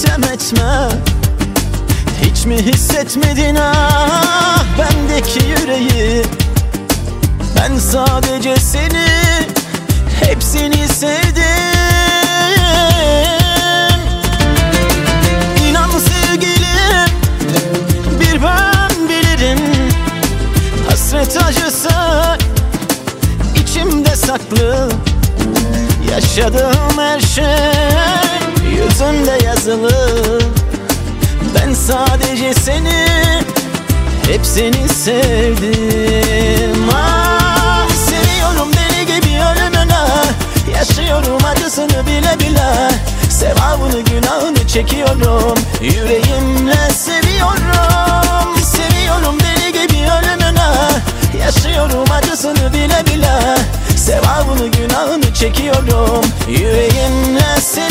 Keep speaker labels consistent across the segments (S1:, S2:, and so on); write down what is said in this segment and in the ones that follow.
S1: sitem etme. Hiç mi hissetmedin ah Bendeki yüreği? Ben sadece seni Hepsini sevdim. İnan sevgilim Bir ben bilirim. Hasret acısı içimde saklı. Yaşadığım her şey yüzümde yazılı. Ben sadece seni hep seni sevdim. Ah, Seviyorum deli gibi ölümüne. Yaşıyorum acısını bile bile. Sevabını günahını çekiyorum. Yüreğimle günahını çekiyorum. Yüreğimle seviyorum.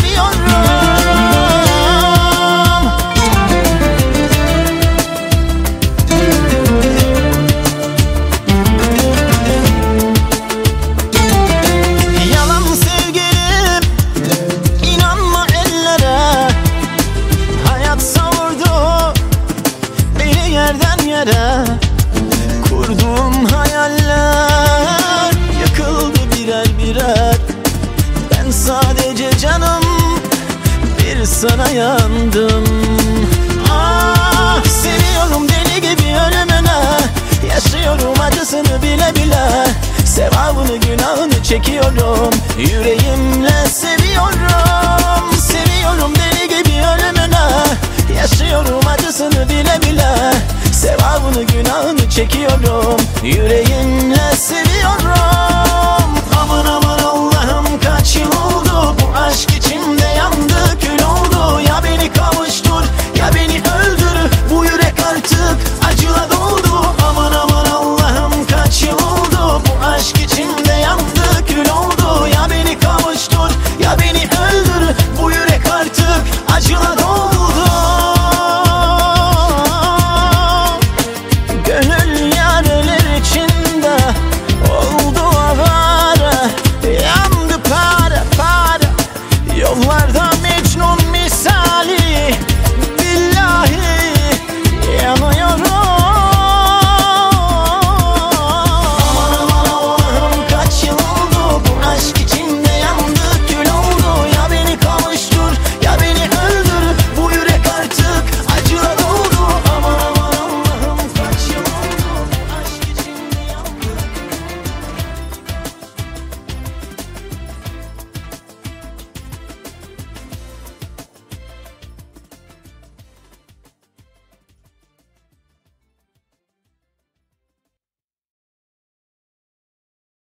S1: Yerden yere. Kurduğum hayaller sadece canım bir sana yandım. Ah seviyorum deli gibi ölümüne Yaşıyorum acısını bile bile. Sevabını günahını çekiyorum Yüreğimle seviyorum. Seviyorum deli gibi ölümüne Yaşıyorum acısını bile bile. Sevabını günahını çekiyorum Yüreğimle seviyorum